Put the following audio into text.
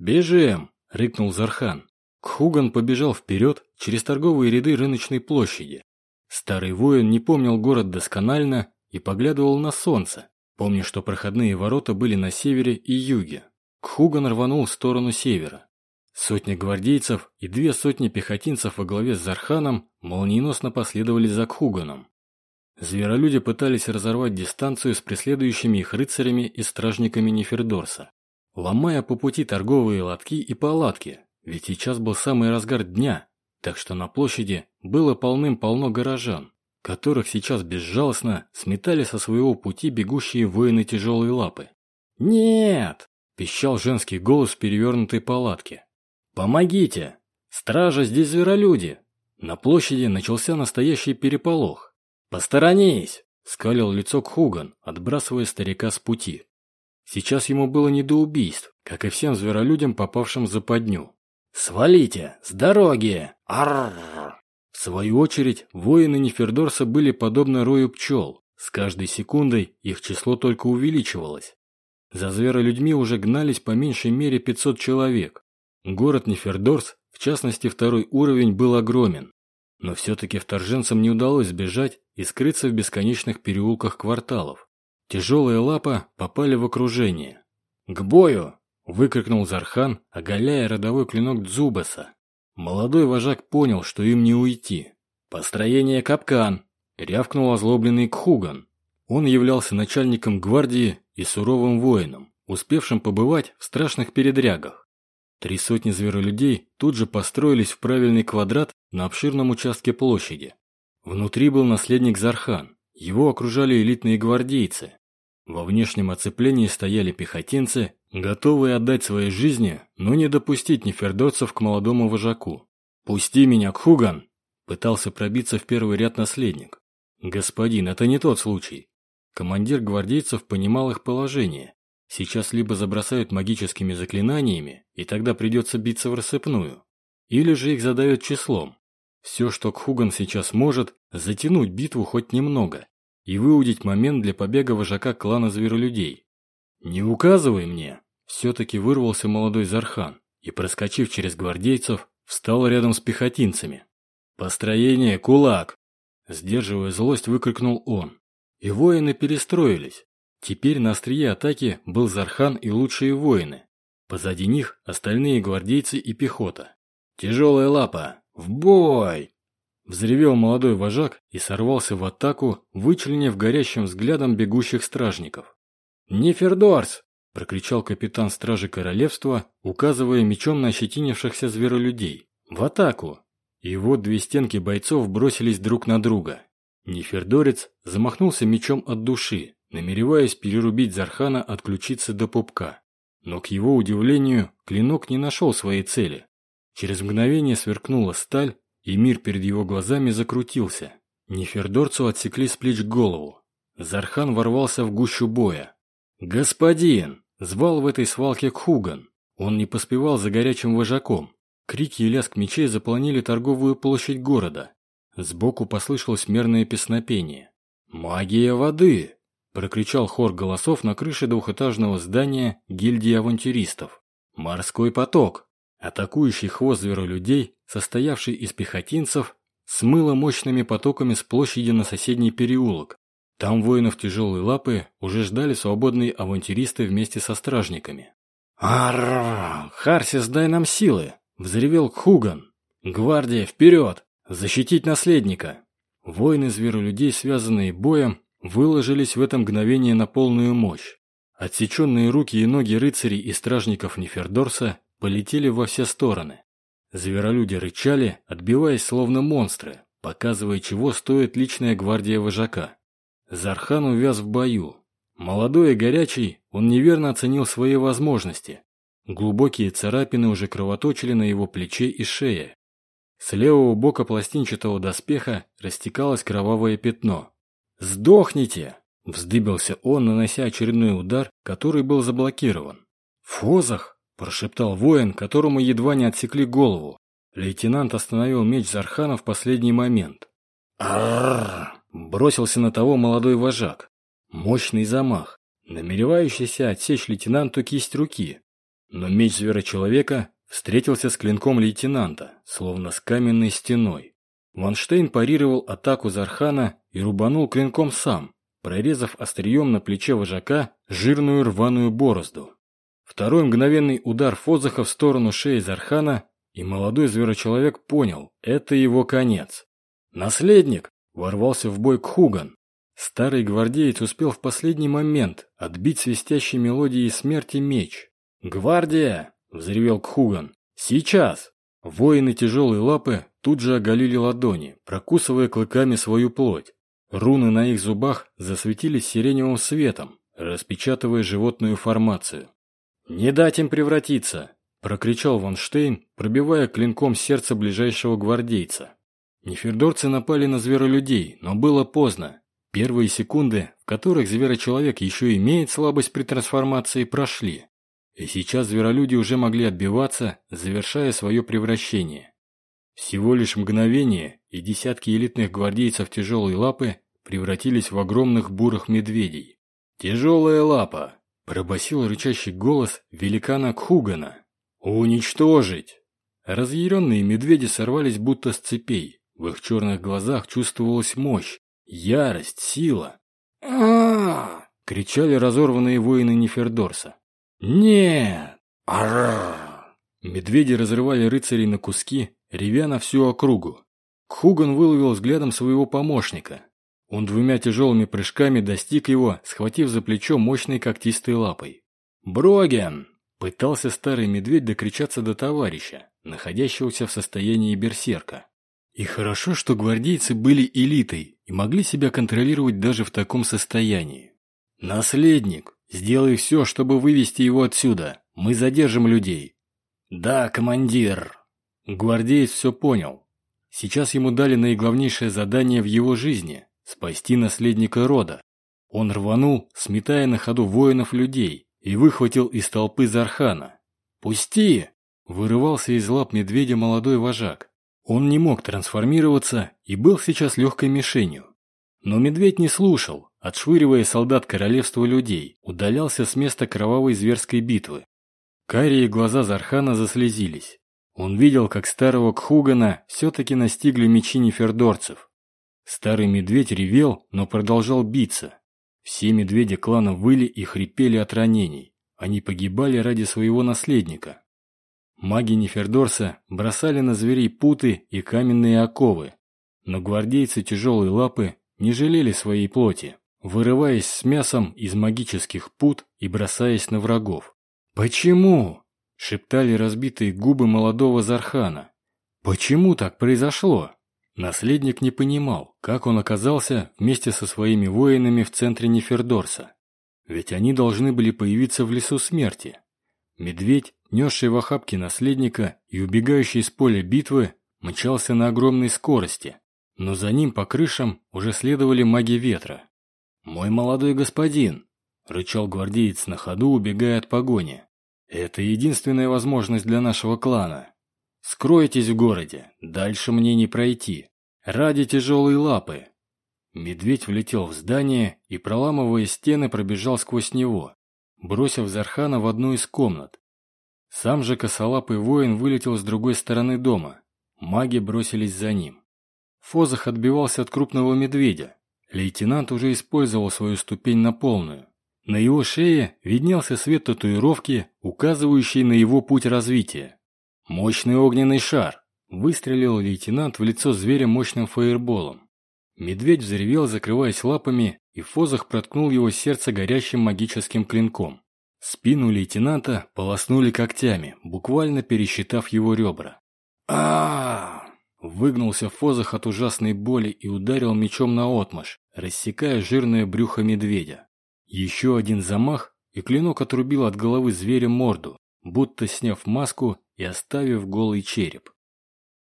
«Бежим!» – рыкнул Зархан. Кхуган побежал вперед через торговые ряды рыночной площади. Старый воин не помнил город досконально и поглядывал на солнце, помня, что проходные ворота были на севере и юге. Кхуган рванул в сторону севера. Сотня гвардейцев и две сотни пехотинцев во главе с Зарханом молниеносно последовали за Кхуганом. Зверолюди пытались разорвать дистанцию с преследующими их рыцарями и стражниками Нефердорса, ломая по пути торговые лотки и палатки, ведь сейчас был самый разгар дня, так что на площади было полным-полно горожан, которых сейчас безжалостно сметали со своего пути бегущие воины тяжелой лапы. «Нет!» – пищал женский голос в перевернутой палатке. «Помогите! Стража, здесь зверолюди!» На площади начался настоящий переполох. «Посторонись!» – скалил лицо Кхуган, отбрасывая старика с пути. Сейчас ему было не до убийств, как и всем зверолюдям, попавшим в западню. «Свалите! С дороги! Арррр!» В свою очередь, воины Нефердорса были подобны рою пчел. С каждой секундой их число только увеличивалось. За зверолюдьми уже гнались по меньшей мере 500 человек. Город Нефердорс, в частности второй уровень, был огромен. Но все-таки вторженцам не удалось сбежать и скрыться в бесконечных переулках кварталов. Тяжелые лапа попали в окружение. «К бою!» – выкрикнул Зархан, оголяя родовой клинок Дзубаса. Молодой вожак понял, что им не уйти. «Построение капкан!» – рявкнул озлобленный Кхуган. Он являлся начальником гвардии и суровым воином, успевшим побывать в страшных передрягах. Три сотни зверолюдей тут же построились в правильный квадрат на обширном участке площади. Внутри был наследник Зархан. Его окружали элитные гвардейцы. Во внешнем оцеплении стояли пехотинцы, готовые отдать свои жизни, но не допустить нефердотцев к молодому вожаку. «Пусти меня, Кхуган!» Пытался пробиться в первый ряд наследник. «Господин, это не тот случай». Командир гвардейцев понимал их положение Сейчас либо забросают магическими заклинаниями, и тогда придется биться в рассыпную, или же их задают числом. Все, что Кхуган сейчас может, затянуть битву хоть немного и выудить момент для побега вожака клана зверолюдей. «Не указывай мне!» Все-таки вырвался молодой Зархан и, проскочив через гвардейцев, встал рядом с пехотинцами. «Построение – кулак!» Сдерживая злость, выкрикнул он. И воины перестроились, Теперь на острие атаки был Зархан и лучшие воины. Позади них остальные гвардейцы и пехота. «Тяжелая лапа! В бой!» Взревел молодой вожак и сорвался в атаку, вычленив горящим взглядом бегущих стражников. «Нефердорс!» – прокричал капитан стражи королевства, указывая мечом на ощетинившихся зверолюдей. «В атаку!» И вот две стенки бойцов бросились друг на друга. Нефердорец замахнулся мечом от души, намереваясь перерубить Зархана от ключицы до пупка. Но, к его удивлению, клинок не нашел своей цели. Через мгновение сверкнула сталь, и мир перед его глазами закрутился. Нефердорцу отсекли с плеч голову. Зархан ворвался в гущу боя. «Господин!» – звал в этой свалке Кхуган. Он не поспевал за горячим вожаком. Крики и лязг мечей заполонили торговую площадь города. Сбоку послышалось мерное песнопение. «Магия воды!» Прокричал хор голосов на крыше двухэтажного здания гильдии авантюристов. Морской поток. Атакующий хвост зверолюдей, состоявший из пехотинцев, смыло мощными потоками с площади на соседний переулок. Там воинов тяжелой лапы уже ждали свободные авантюристы вместе со стражниками. «Арррр! Харсис, дай нам силы!» – взревел Кхуган. «Гвардия, вперед! Защитить наследника!» Воины зверолюдей, связанные боем, выложились в это мгновение на полную мощь. Отсеченные руки и ноги рыцарей и стражников Нефердорса полетели во все стороны. Зверолюди рычали, отбиваясь словно монстры, показывая, чего стоит личная гвардия вожака. Зархан увяз в бою. Молодой и горячий, он неверно оценил свои возможности. Глубокие царапины уже кровоточили на его плече и шее. С левого бока пластинчатого доспеха растекалось кровавое пятно. «Сдохните!» – вздыбился он, нанося очередной удар, который был заблокирован. «Фозах!» – прошептал воин, которому едва не отсекли голову. Лейтенант остановил меч Зархана в последний момент. «Арррр!» – бросился на того молодой вожак. Мощный замах, намеревающийся отсечь лейтенанту кисть руки. Но меч зверочеловека встретился с клинком лейтенанта, словно с каменной стеной. Ванштейн парировал атаку Зархана и рубанул клинком сам, прорезав острием на плече вожака жирную рваную борозду. Второй мгновенный удар Фозаха в сторону шеи Зархана, и молодой зверочеловек понял – это его конец. «Наследник!» – ворвался в бой Кхуган. Старый гвардеец успел в последний момент отбить свистящей мелодией смерти меч. «Гвардия!» – взревел Кхуган. «Сейчас!» Воины тяжелой лапы тут же оголили ладони, прокусывая клыками свою плоть. Руны на их зубах засветились сиреневым светом, распечатывая животную формацию. «Не дать им превратиться!» – прокричал Ванштейн, пробивая клинком сердце ближайшего гвардейца. Нефердорцы напали на зверолюдей, но было поздно. Первые секунды, в которых зверочеловек еще имеет слабость при трансформации, прошли. И сейчас зверолюди уже могли отбиваться, завершая свое превращение. Всего лишь мгновение, и десятки элитных гвардейцев тяжелой лапы превратились в огромных бурых медведей. «Тяжелая лапа!» – пробасил рычащий голос великана Кхугана. «Уничтожить!» Разъяренные медведи сорвались будто с цепей. В их черных глазах чувствовалась мощь, ярость, сила. а кричали разорванные воины Нефердорса. «Нет!» Медведи разрывали рыцарей на куски, ревя на всю округу. Кхуган выловил взглядом своего помощника. Он двумя тяжелыми прыжками достиг его, схватив за плечо мощной когтистой лапой. «Броген!» – пытался старый медведь докричаться до товарища, находящегося в состоянии берсерка. И хорошо, что гвардейцы были элитой и могли себя контролировать даже в таком состоянии. «Наследник, сделай все, чтобы вывести его отсюда. Мы задержим людей». «Да, командир». Гвардеец все понял. Сейчас ему дали наиглавнейшее задание в его жизни – спасти наследника рода. Он рванул, сметая на ходу воинов людей, и выхватил из толпы Зархана. «Пусти!» – вырывался из лап медведя молодой вожак. Он не мог трансформироваться и был сейчас легкой мишенью. Но медведь не слушал, отшвыривая солдат королевства людей, удалялся с места кровавой зверской битвы. Карие глаза Зархана заслезились. Он видел, как старого Кхугана все-таки настигли мечи нефердорцев. Старый медведь ревел, но продолжал биться. Все медведи клана выли и хрипели от ранений. Они погибали ради своего наследника. Маги Нефердорса бросали на зверей путы и каменные оковы, но гвардейцы тяжелой лапы не жалели своей плоти, вырываясь с мясом из магических пут и бросаясь на врагов. «Почему?» – шептали разбитые губы молодого Зархана. «Почему так произошло?» Наследник не понимал, как он оказался вместе со своими воинами в центре Нефердорса. Ведь они должны были появиться в лесу смерти. Медведь несший в охапке наследника и убегающий с поля битвы, мчался на огромной скорости, но за ним по крышам уже следовали маги ветра. «Мой молодой господин!» – рычал гвардеец на ходу, убегая от погони. «Это единственная возможность для нашего клана. Скройтесь в городе, дальше мне не пройти. Ради тяжелой лапы!» Медведь влетел в здание и, проламывая стены, пробежал сквозь него, бросив Зархана в одну из комнат. Сам же косолапый воин вылетел с другой стороны дома. Маги бросились за ним. Фозах отбивался от крупного медведя. Лейтенант уже использовал свою ступень на полную. На его шее виднелся свет татуировки, указывающий на его путь развития. «Мощный огненный шар!» – выстрелил лейтенант в лицо зверя мощным фаерболом. Медведь взревел, закрываясь лапами, и Фозах проткнул его сердце горящим магическим клинком. Спину лейтенанта полоснули когтями, буквально пересчитав его ребра. а Выгнулся Фозах от ужасной боли и ударил мечом на отмаш, рассекая жирное брюхо медведя. Еще один замах, и клинок отрубил от головы зверя морду, будто сняв маску и оставив голый череп.